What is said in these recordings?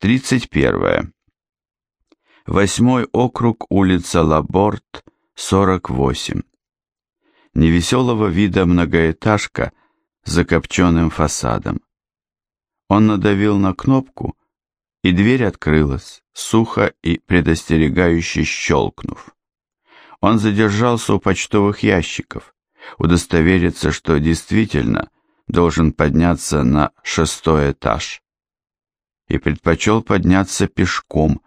31. Восьмой округ, улица Лаборт, 48. Невеселого вида многоэтажка с закопченным фасадом. Он надавил на кнопку, и дверь открылась, сухо и предостерегающе щелкнув. Он задержался у почтовых ящиков, удостовериться, что действительно должен подняться на шестой этаж. И предпочел подняться пешком,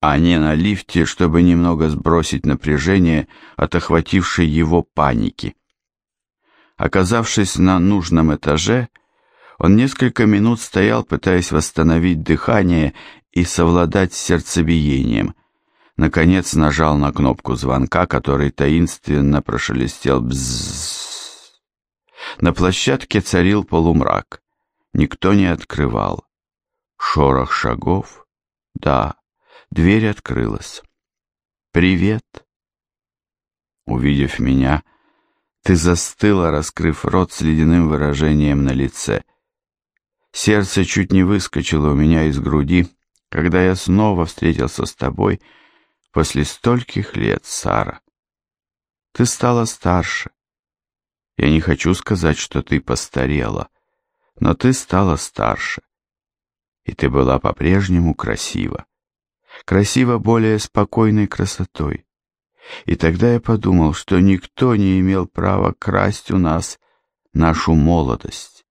а не на лифте, чтобы немного сбросить напряжение от охватившей его паники. Оказавшись на нужном этаже, он несколько минут стоял, пытаясь восстановить дыхание и совладать с сердцебиением. Наконец нажал на кнопку звонка, который таинственно прошелестел бзззз. На площадке царил полумрак. Никто не открывал. Шорох шагов. Да, дверь открылась. «Привет!» Увидев меня, ты застыла, раскрыв рот с ледяным выражением на лице. Сердце чуть не выскочило у меня из груди, когда я снова встретился с тобой после стольких лет, Сара. Ты стала старше. Я не хочу сказать, что ты постарела, но ты стала старше. И ты была по-прежнему красива. Красива более спокойной красотой. И тогда я подумал, что никто не имел права красть у нас нашу молодость.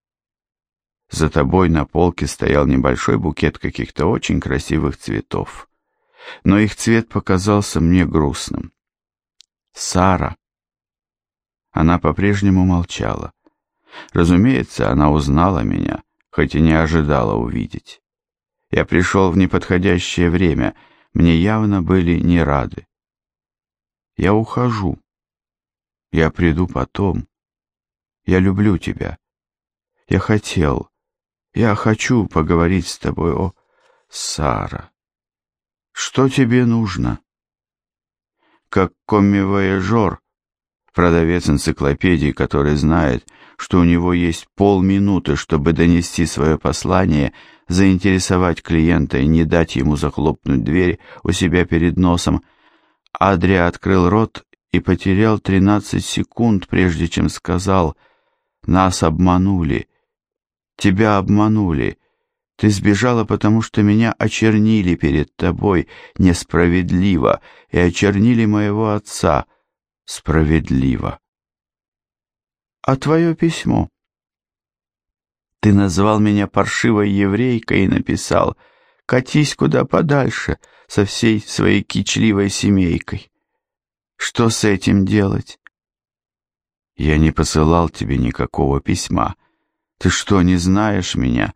За тобой на полке стоял небольшой букет каких-то очень красивых цветов. Но их цвет показался мне грустным. Сара. Она по-прежнему молчала. Разумеется, она узнала меня, хоть и не ожидала увидеть. Я пришел в неподходящее время, мне явно были не рады. Я ухожу. Я приду потом. Я люблю тебя. Я хотел, я хочу поговорить с тобой, о, Сара. Что тебе нужно? Как коммивояжер, продавец энциклопедии, который знает, что у него есть полминуты, чтобы донести свое послание, заинтересовать клиента и не дать ему захлопнуть дверь у себя перед носом, Адрия открыл рот и потерял 13 секунд, прежде чем сказал «Нас обманули». Тебя обманули. Ты сбежала, потому что меня очернили перед тобой несправедливо и очернили моего отца справедливо. А твое письмо? Ты назвал меня паршивой еврейкой и написал «Катись куда подальше со всей своей кичливой семейкой». Что с этим делать? Я не посылал тебе никакого письма. Ты что, не знаешь меня?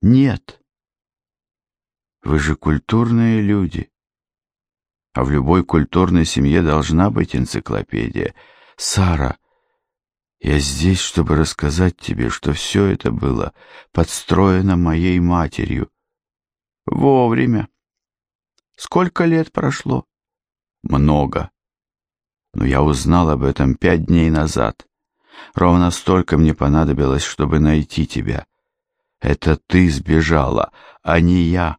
Нет. Вы же культурные люди. А в любой культурной семье должна быть энциклопедия. Сара, я здесь, чтобы рассказать тебе, что все это было подстроено моей матерью. Вовремя. Сколько лет прошло? Много. Но я узнал об этом пять дней назад. Ровно столько мне понадобилось, чтобы найти тебя. Это ты сбежала, а не я.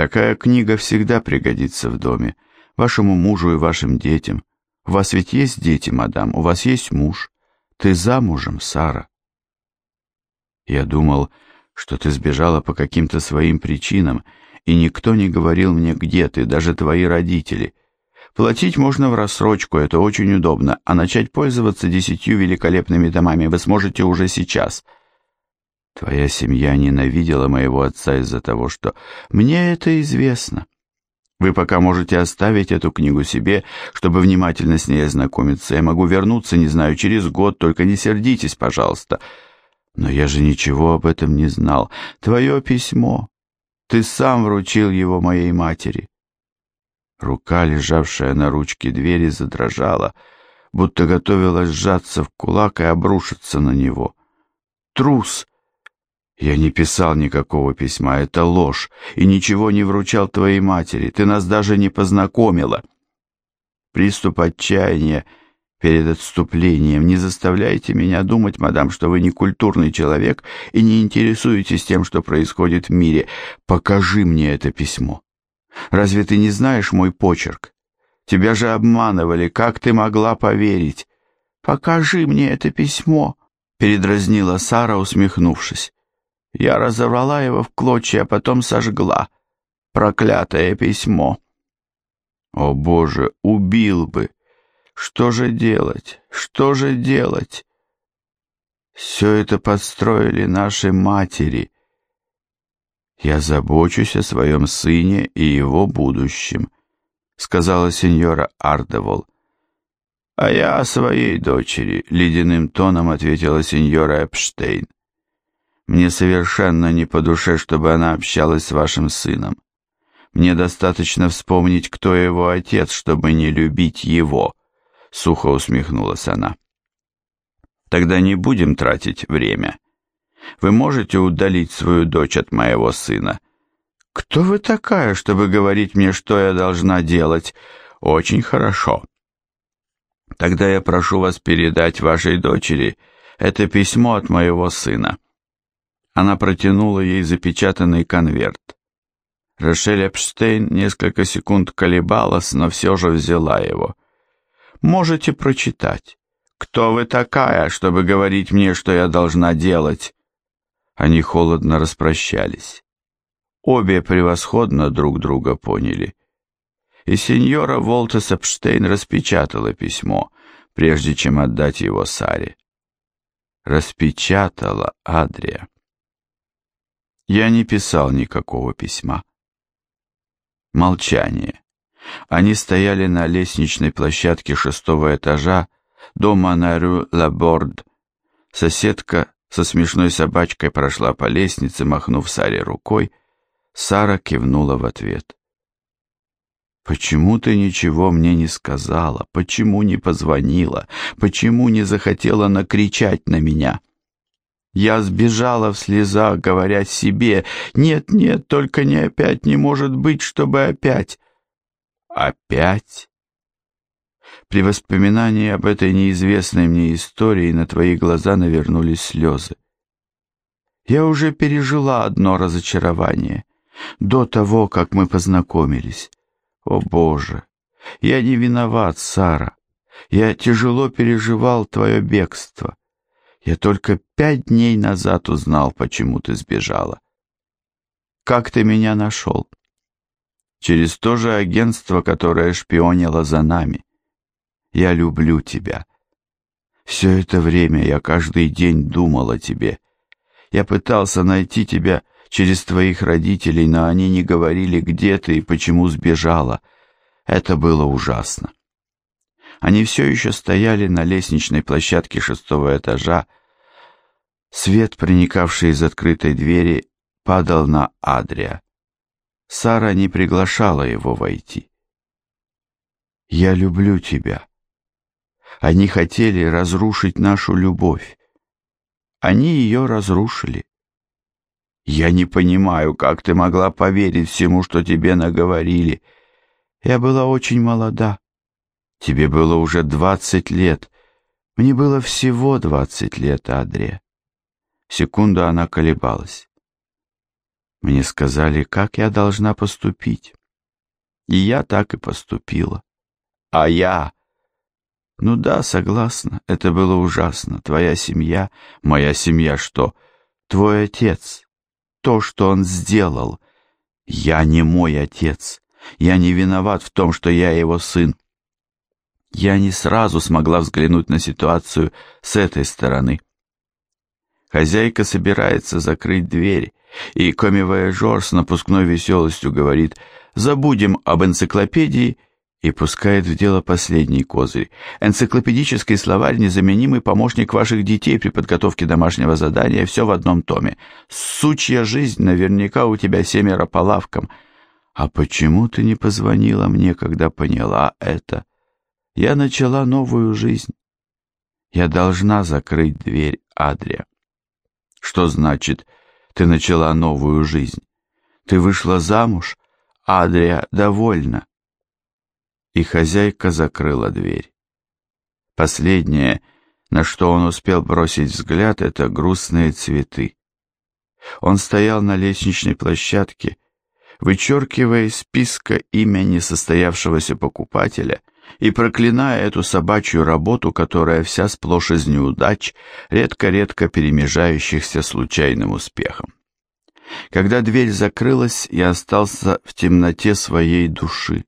Такая книга всегда пригодится в доме, вашему мужу и вашим детям. У вас ведь есть дети, мадам, у вас есть муж. Ты замужем, Сара. Я думал, что ты сбежала по каким-то своим причинам, и никто не говорил мне, где ты, даже твои родители. Платить можно в рассрочку, это очень удобно, а начать пользоваться десятью великолепными домами вы сможете уже сейчас. Твоя семья ненавидела моего отца из-за того, что мне это известно. Вы пока можете оставить эту книгу себе, чтобы внимательно с ней ознакомиться. Я могу вернуться, не знаю, через год, только не сердитесь, пожалуйста. Но я же ничего об этом не знал. Твое письмо. Ты сам вручил его моей матери. Рука, лежавшая на ручке двери, задрожала, будто готовилась сжаться в кулак и обрушиться на него. «Трус!» «Я не писал никакого письма, это ложь, и ничего не вручал твоей матери, ты нас даже не познакомила». Приступ отчаяния перед отступлением. Не заставляйте меня думать, мадам, что вы не культурный человек и не интересуетесь тем, что происходит в мире. Покажи мне это письмо. Разве ты не знаешь мой почерк? Тебя же обманывали, как ты могла поверить? Покажи мне это письмо, передразнила Сара, усмехнувшись. Я разорвала его в клочья, а потом сожгла. Проклятое письмо. О, Боже, убил бы! Что же делать? Что же делать? Все это подстроили наши матери. Я забочусь о своем сыне и его будущем, сказала сеньора Ардевол. А я о своей дочери, ледяным тоном ответила сеньора Эпштейн. Мне совершенно не по душе, чтобы она общалась с вашим сыном. Мне достаточно вспомнить, кто его отец, чтобы не любить его. — сухо усмехнулась она. «Тогда не будем тратить время. Вы можете удалить свою дочь от моего сына?» «Кто вы такая, чтобы говорить мне, что я должна делать?» «Очень хорошо. Тогда я прошу вас передать вашей дочери это письмо от моего сына». Она протянула ей запечатанный конверт. Рошель Эпштейн несколько секунд колебалась, но все же взяла его можете прочитать. Кто вы такая, чтобы говорить мне, что я должна делать?» Они холодно распрощались. Обе превосходно друг друга поняли. И сеньора Волтес Эпштейн распечатала письмо, прежде чем отдать его Саре. Распечатала Адрия. Я не писал никакого письма. Молчание. Они стояли на лестничной площадке шестого этажа дома на Рю-Лаборд. Соседка со смешной собачкой прошла по лестнице, махнув Саре рукой. Сара кивнула в ответ. «Почему ты ничего мне не сказала? Почему не позвонила? Почему не захотела накричать на меня?» Я сбежала в слезах, говоря себе, «Нет, нет, только не опять, не может быть, чтобы опять». Опять? При воспоминании об этой неизвестной мне истории на твои глаза навернулись слезы. Я уже пережила одно разочарование до того, как мы познакомились. О, Боже! Я не виноват, Сара. Я тяжело переживал твое бегство. Я только пять дней назад узнал, почему ты сбежала. Как ты меня нашел? через то же агентство, которое шпионило за нами. Я люблю тебя. Все это время я каждый день думал о тебе. Я пытался найти тебя через твоих родителей, но они не говорили, где ты и почему сбежала. Это было ужасно. Они все еще стояли на лестничной площадке шестого этажа. Свет, проникавший из открытой двери, падал на Адрия. Сара не приглашала его войти. «Я люблю тебя». Они хотели разрушить нашу любовь. Они ее разрушили. Я не понимаю, как ты могла поверить всему, что тебе наговорили. Я была очень молода. Тебе было уже двадцать лет. Мне было всего двадцать лет, Адрия. Секунду она колебалась. Мне сказали, как я должна поступить. И я так и поступила. А я... Ну да, согласна, это было ужасно. Твоя семья... Моя семья что? Твой отец. То, что он сделал. Я не мой отец. Я не виноват в том, что я его сын. Я не сразу смогла взглянуть на ситуацию с этой стороны. Хозяйка собирается закрыть дверь, и комивояжер с напускной веселостью говорит «забудем об энциклопедии» и пускает в дело последний козырь. Энциклопедический словарь – незаменимый помощник ваших детей при подготовке домашнего задания, все в одном томе. Сучья жизнь, наверняка у тебя семеро по лавкам. А почему ты не позвонила мне, когда поняла это? Я начала новую жизнь. Я должна закрыть дверь Адрия. Что значит ты начала новую жизнь. Ты вышла замуж, Адрия довольна. И хозяйка закрыла дверь. Последнее, на что он успел бросить взгляд, это грустные цветы. Он стоял на лестничной площадке, вычеркивая из списка имя несостоявшегося покупателя и проклиная эту собачью работу, которая вся сплошь из неудач, редко-редко перемежающихся случайным успехом. Когда дверь закрылась, я остался в темноте своей души.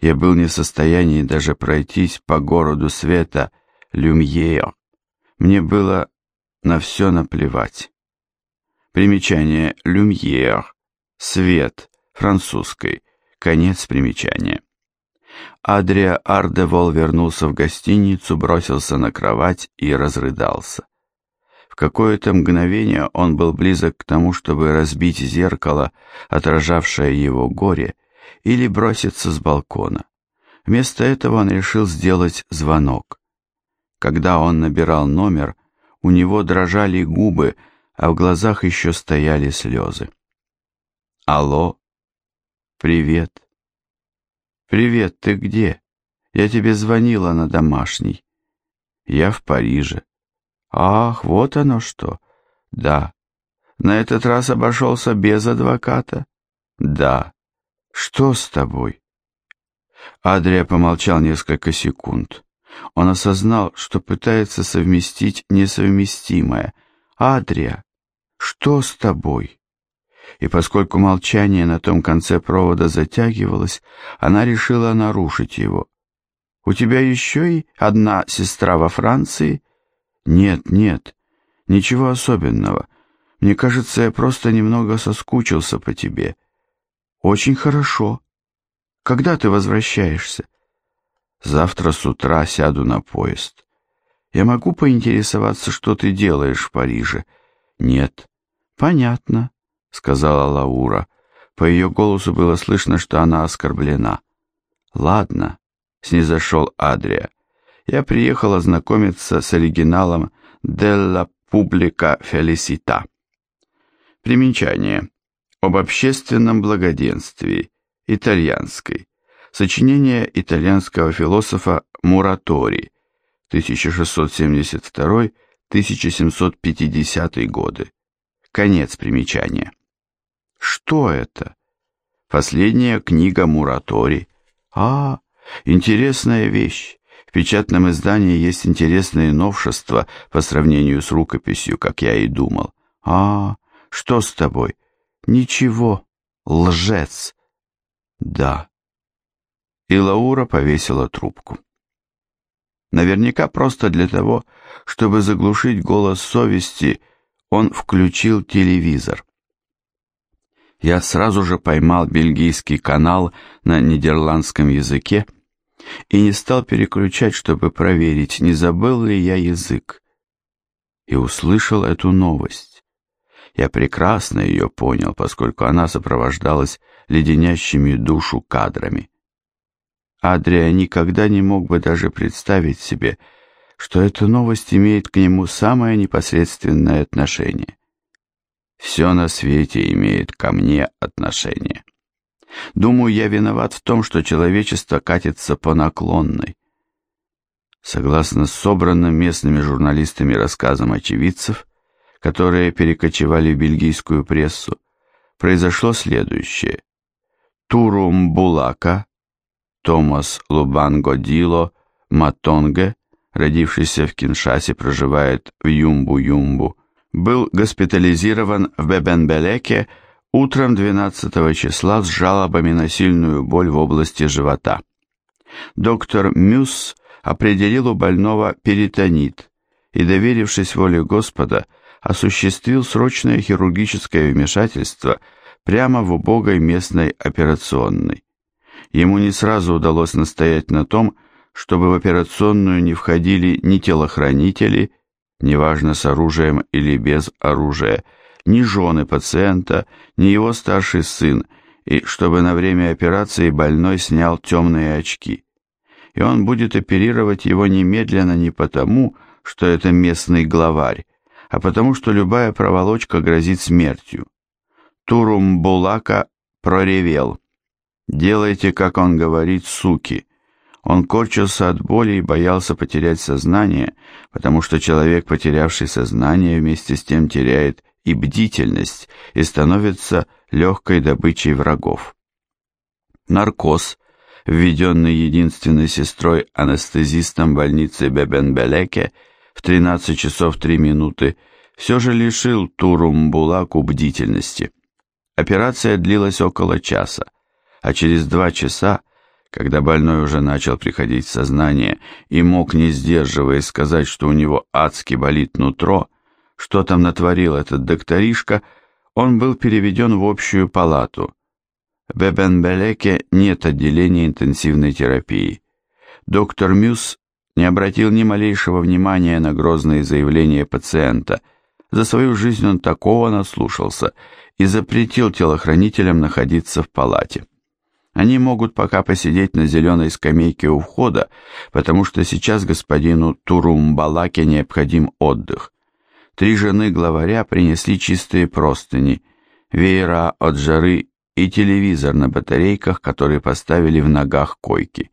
Я был не в состоянии даже пройтись по городу света Люмьер. Мне было на все наплевать. Примечание Люмьер. Свет. Французской. Конец примечания. Адрия Ардевол вернулся в гостиницу, бросился на кровать и разрыдался. В какое-то мгновение он был близок к тому, чтобы разбить зеркало, отражавшее его горе, или броситься с балкона. Вместо этого он решил сделать звонок. Когда он набирал номер, у него дрожали губы, а в глазах еще стояли слезы. «Алло? Привет. Привет, ты где? Я тебе звонила на домашний. Я в Париже. Ах, вот оно что. Да. На этот раз обошелся без адвоката? Да. Что с тобой? Адрия помолчал несколько секунд. Он осознал, что пытается совместить несовместимое. Адрия, что с тобой? И поскольку молчание на том конце провода затягивалось, она решила нарушить его. «У тебя еще и одна сестра во Франции?» «Нет, нет, ничего особенного. Мне кажется, я просто немного соскучился по тебе». «Очень хорошо. Когда ты возвращаешься?» «Завтра с утра сяду на поезд. Я могу поинтересоваться, что ты делаешь в Париже?» «Нет». «Понятно», — сказала Лаура. По ее голосу было слышно, что она оскорблена. «Ладно», — снизошел Адрия я приехал ознакомиться с оригиналом «Della Pubblica Felicita». Примечание. Об общественном благоденствии. Итальянской. Сочинение итальянского философа Муратори. 1672-1750 годы. Конец примечания. Что это? Последняя книга Муратори. А, интересная вещь печатном издании есть интересные новшества по сравнению с рукописью, как я и думал. А, что с тобой? Ничего, лжец. Да. И Лаура повесила трубку. Наверняка просто для того, чтобы заглушить голос совести, он включил телевизор. Я сразу же поймал бельгийский канал на нидерландском языке и не стал переключать, чтобы проверить, не забыл ли я язык. И услышал эту новость. Я прекрасно ее понял, поскольку она сопровождалась леденящими душу кадрами. Адрия никогда не мог бы даже представить себе, что эта новость имеет к нему самое непосредственное отношение. Все на свете имеет ко мне отношение. Думаю, я виноват в том, что человечество катится по наклонной. Согласно собранным местными журналистами рассказам очевидцев, которые перекочевали в бельгийскую прессу, произошло следующее. Турум Булака, Томас Лубанго Дило, Матонге, родившийся в Киншасе, проживает в Юмбу-Юмбу, был госпитализирован в Бебенбелеке утром 12 числа с жалобами на сильную боль в области живота. Доктор Мюс определил у больного перитонит и, доверившись воле Господа, осуществил срочное хирургическое вмешательство прямо в убогой местной операционной. Ему не сразу удалось настоять на том, чтобы в операционную не входили ни телохранители, неважно с оружием или без оружия, ни жены пациента, ни его старший сын, и чтобы на время операции больной снял темные очки. И он будет оперировать его немедленно не потому, что это местный главарь, а потому что любая проволочка грозит смертью. Турум Булака проревел. «Делайте, как он говорит, суки. Он корчился от боли и боялся потерять сознание, потому что человек, потерявший сознание, вместе с тем теряет и бдительность и становится легкой добычей врагов. Наркоз, введенный единственной сестрой анестезистом больницы Бебенбелеке в 13 часов 3 минуты, все же лишил Турумбулаку бдительности. Операция длилась около часа, а через два часа когда больной уже начал приходить в сознание и мог, не сдерживаясь, сказать, что у него адски болит нутро, что там натворил этот докторишка, он был переведен в общую палату. В Бебенбелеке нет отделения интенсивной терапии. Доктор Мюс не обратил ни малейшего внимания на грозные заявления пациента. За свою жизнь он такого наслушался и запретил телохранителям находиться в палате. Они могут пока посидеть на зеленой скамейке у входа, потому что сейчас господину Турумбалаке необходим отдых. Три жены главаря принесли чистые простыни, веера от жары и телевизор на батарейках, которые поставили в ногах койки.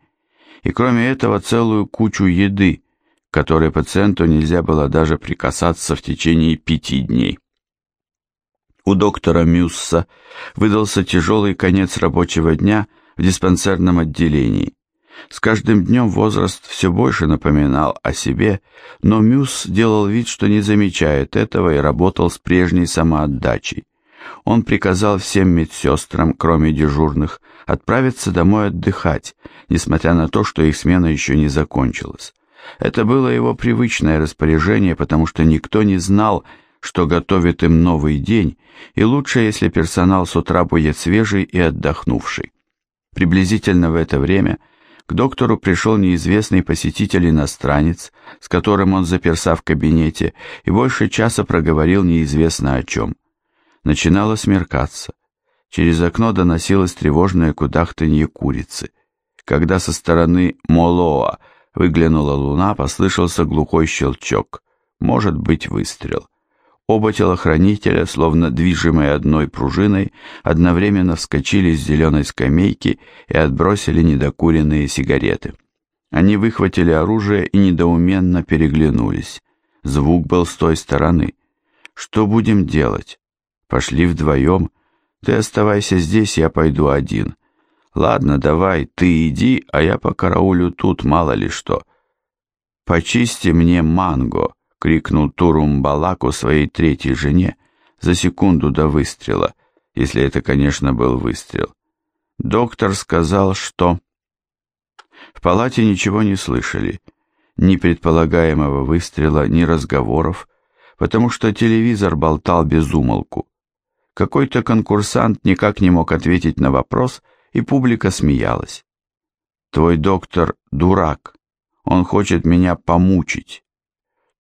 И кроме этого целую кучу еды, которой пациенту нельзя было даже прикасаться в течение пяти дней. У доктора Мюсса выдался тяжелый конец рабочего дня в диспансерном отделении. С каждым днем возраст все больше напоминал о себе, но Мюс делал вид, что не замечает этого и работал с прежней самоотдачей. Он приказал всем медсестрам, кроме дежурных, отправиться домой отдыхать, несмотря на то, что их смена еще не закончилась. Это было его привычное распоряжение, потому что никто не знал, что готовит им новый день, и лучше, если персонал с утра будет свежий и отдохнувший. Приблизительно в это время к доктору пришел неизвестный посетитель-иностранец, с которым он заперся в кабинете и больше часа проговорил неизвестно о чем. Начинало смеркаться. Через окно доносилось тревожное кудахтанье курицы. Когда со стороны Молоа выглянула луна, послышался глухой щелчок. Может быть, выстрел. Оба телохранителя, словно движимые одной пружиной, одновременно вскочили с зеленой скамейки и отбросили недокуренные сигареты. Они выхватили оружие и недоуменно переглянулись. Звук был с той стороны. «Что будем делать?» «Пошли вдвоем. Ты оставайся здесь, я пойду один». «Ладно, давай, ты иди, а я по караулю тут, мало ли что». «Почисти мне манго», — крикнул Турумбалаку своей третьей жене за секунду до выстрела, если это, конечно, был выстрел. Доктор сказал, что... В палате ничего не слышали, ни предполагаемого выстрела, ни разговоров, потому что телевизор болтал без умолку. Какой-то конкурсант никак не мог ответить на вопрос, и публика смеялась. «Твой доктор дурак, он хочет меня помучить».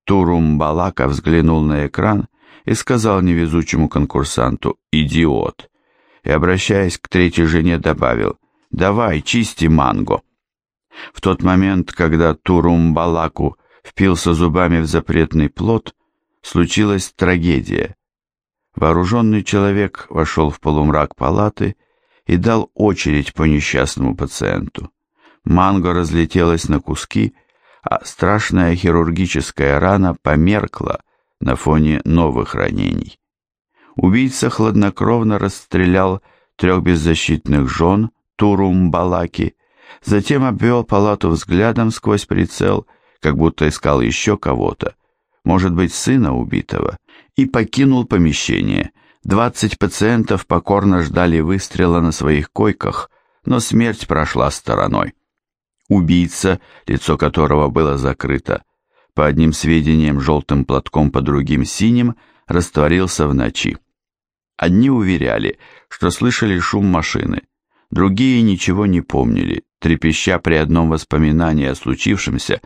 Турумбалака взглянул на экран и сказал невезучему конкурсанту «Идиот!» и, обращаясь к третьей жене, добавил «Давай, чисти манго!» В тот момент, когда Турумбалаку впился зубами в запретный плод, случилась трагедия. Вооруженный человек вошел в полумрак палаты и дал очередь по несчастному пациенту. Манго разлетелось на куски, а страшная хирургическая рана померкла на фоне новых ранений. Убийца хладнокровно расстрелял трех беззащитных жен Турумбалаки, затем обвел палату взглядом сквозь прицел, как будто искал еще кого-то, может быть, сына убитого, и покинул помещение. Двадцать пациентов покорно ждали выстрела на своих койках, но смерть прошла стороной. Убийца, лицо которого было закрыто, по одним сведениям желтым платком, по другим синим, растворился в ночи. Одни уверяли, что слышали шум машины, другие ничего не помнили, трепеща при одном воспоминании о случившемся,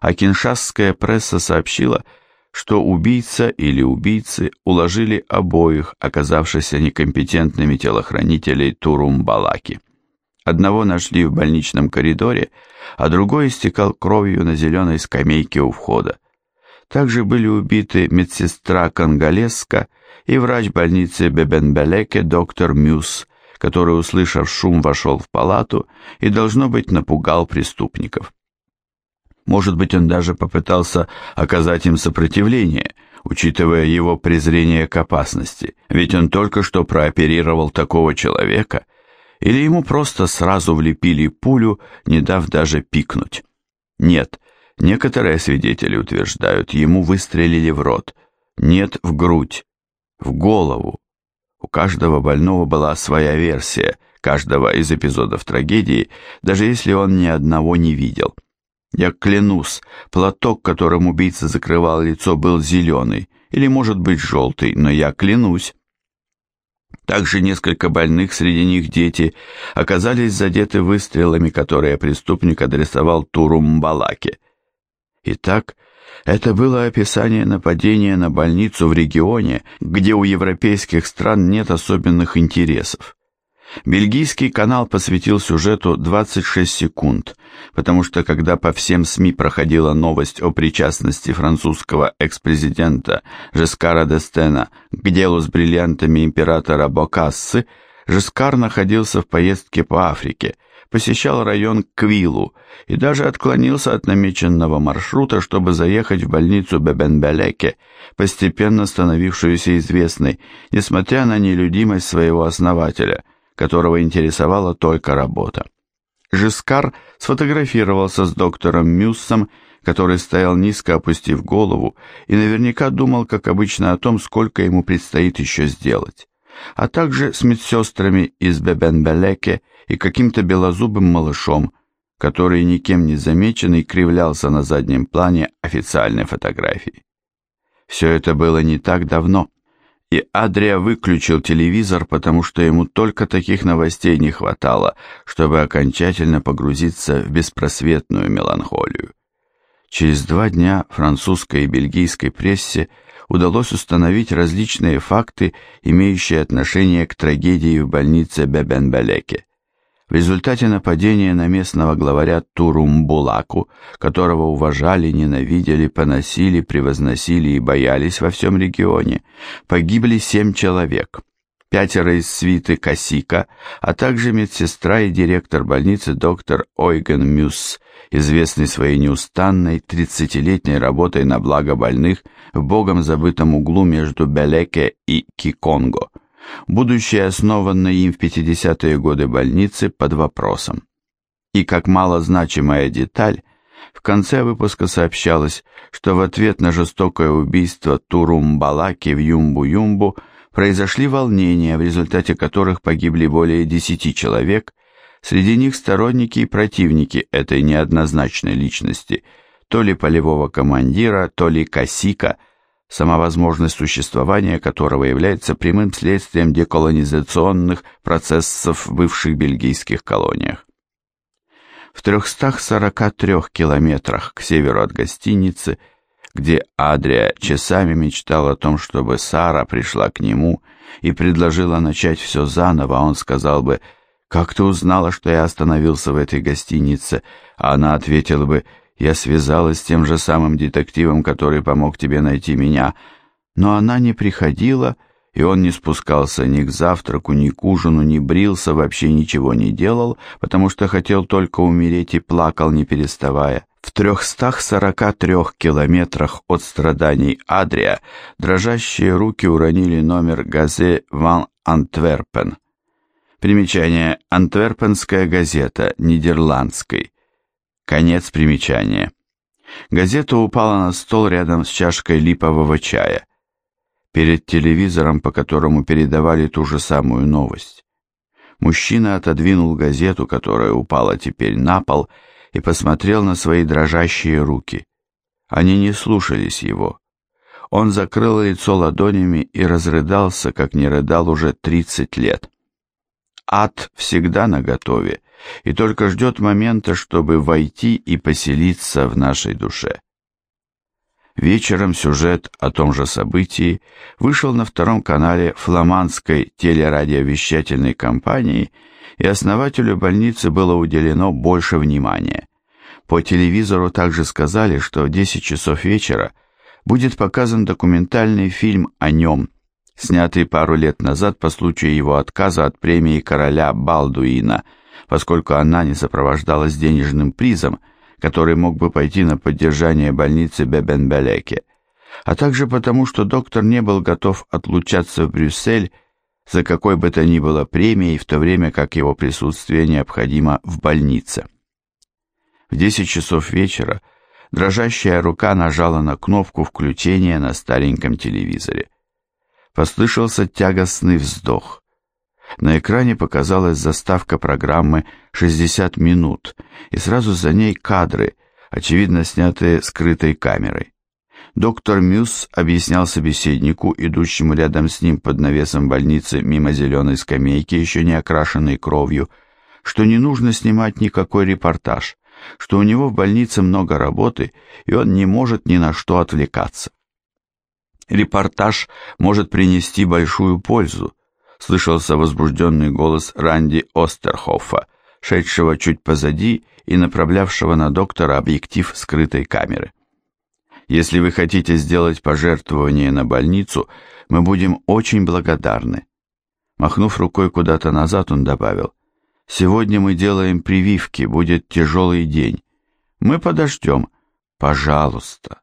а киншасская пресса сообщила, что убийца или убийцы уложили обоих, оказавшихся некомпетентными телохранителей Турумбалаки. Одного нашли в больничном коридоре, а другой истекал кровью на зеленой скамейке у входа. Также были убиты медсестра Конголеска и врач больницы Бебенбелеке доктор Мюс, который, услышав шум, вошел в палату и, должно быть, напугал преступников. Может быть, он даже попытался оказать им сопротивление, учитывая его презрение к опасности, ведь он только что прооперировал такого человека, или ему просто сразу влепили пулю, не дав даже пикнуть. Нет, некоторые свидетели утверждают, ему выстрелили в рот, нет, в грудь, в голову. У каждого больного была своя версия каждого из эпизодов трагедии, даже если он ни одного не видел. Я клянусь, платок, которым убийца закрывал лицо, был зеленый, или, может быть, желтый, но я клянусь. Также несколько больных, среди них дети, оказались задеты выстрелами, которые преступник адресовал Турумбалаке. Итак, это было описание нападения на больницу в регионе, где у европейских стран нет особенных интересов. Бельгийский канал посвятил сюжету 26 секунд, потому что когда по всем СМИ проходила новость о причастности французского экс-президента Жескара Дестена к делу с бриллиантами императора Бокассы, Жескар находился в поездке по Африке, посещал район Квилу и даже отклонился от намеченного маршрута, чтобы заехать в больницу Бебенбелеке, постепенно становившуюся известной, несмотря на нелюдимость своего основателя – которого интересовала только работа. Жискар сфотографировался с доктором Мюссом, который стоял низко опустив голову и наверняка думал, как обычно, о том, сколько ему предстоит еще сделать, а также с медсестрами из Бебенбелеке и каким-то белозубым малышом, который никем не замеченный кривлялся на заднем плане официальной фотографии. Все это было не так давно и Адрия выключил телевизор, потому что ему только таких новостей не хватало, чтобы окончательно погрузиться в беспросветную меланхолию. Через два дня французской и бельгийской прессе удалось установить различные факты, имеющие отношение к трагедии в больнице Бебенбелеке. В результате нападения на местного главаря Турумбулаку, которого уважали, ненавидели, поносили, превозносили и боялись во всем регионе, погибли семь человек, пятеро из свиты Касика, а также медсестра и директор больницы доктор Ойген Мюс, известный своей неустанной 30-летней работой на благо больных в богом забытом углу между Белеке и Киконго – будущее основанной им в 50-е годы больницы под вопросом. И как малозначимая деталь, в конце выпуска сообщалось, что в ответ на жестокое убийство Турумбалаки в Юмбу-Юмбу произошли волнения, в результате которых погибли более десяти человек, среди них сторонники и противники этой неоднозначной личности, то ли полевого командира, то ли косика – сама возможность существования которого является прямым следствием деколонизационных процессов в бывших бельгийских колониях. В 343 километрах к северу от гостиницы, где Адрия часами мечтал о том, чтобы Сара пришла к нему и предложила начать все заново, он сказал бы «Как ты узнала, что я остановился в этой гостинице?» А она ответила бы я связалась с тем же самым детективом, который помог тебе найти меня, но она не приходила, и он не спускался ни к завтраку, ни к ужину, не брился, вообще ничего не делал, потому что хотел только умереть и плакал, не переставая. В трехстах сорока трех километрах от страданий Адрия дрожащие руки уронили номер газе «Ван Антверпен». Примечание «Антверпенская газета», нидерландской. Конец примечания. Газета упала на стол рядом с чашкой липового чая. Перед телевизором, по которому передавали ту же самую новость. Мужчина отодвинул газету, которая упала теперь на пол, и посмотрел на свои дрожащие руки. Они не слушались его. Он закрыл лицо ладонями и разрыдался, как не рыдал уже тридцать лет. Ад всегда наготове, и только ждет момента, чтобы войти и поселиться в нашей душе. Вечером сюжет о том же событии вышел на втором канале фламандской телерадиовещательной компании, и основателю больницы было уделено больше внимания. По телевизору также сказали, что в 10 часов вечера будет показан документальный фильм о нем, снятый пару лет назад по случаю его отказа от премии короля Балдуина, поскольку она не сопровождалась денежным призом, который мог бы пойти на поддержание больницы Бебенбелеке, а также потому, что доктор не был готов отлучаться в Брюссель за какой бы то ни было премией, в то время как его присутствие необходимо в больнице. В 10 часов вечера дрожащая рука нажала на кнопку включения на стареньком телевизоре. Послышался тягостный вздох. На экране показалась заставка программы «60 минут», и сразу за ней кадры, очевидно снятые скрытой камерой. Доктор Мюс объяснял собеседнику, идущему рядом с ним под навесом больницы мимо зеленой скамейки, еще не окрашенной кровью, что не нужно снимать никакой репортаж, что у него в больнице много работы, и он не может ни на что отвлекаться. Репортаж может принести большую пользу, слышался возбужденный голос Ранди Остерхоффа, шедшего чуть позади и направлявшего на доктора объектив скрытой камеры. Если вы хотите сделать пожертвование на больницу, мы будем очень благодарны. Махнув рукой куда-то назад, он добавил, «Сегодня мы делаем прививки, будет тяжелый день. Мы подождем. Пожалуйста».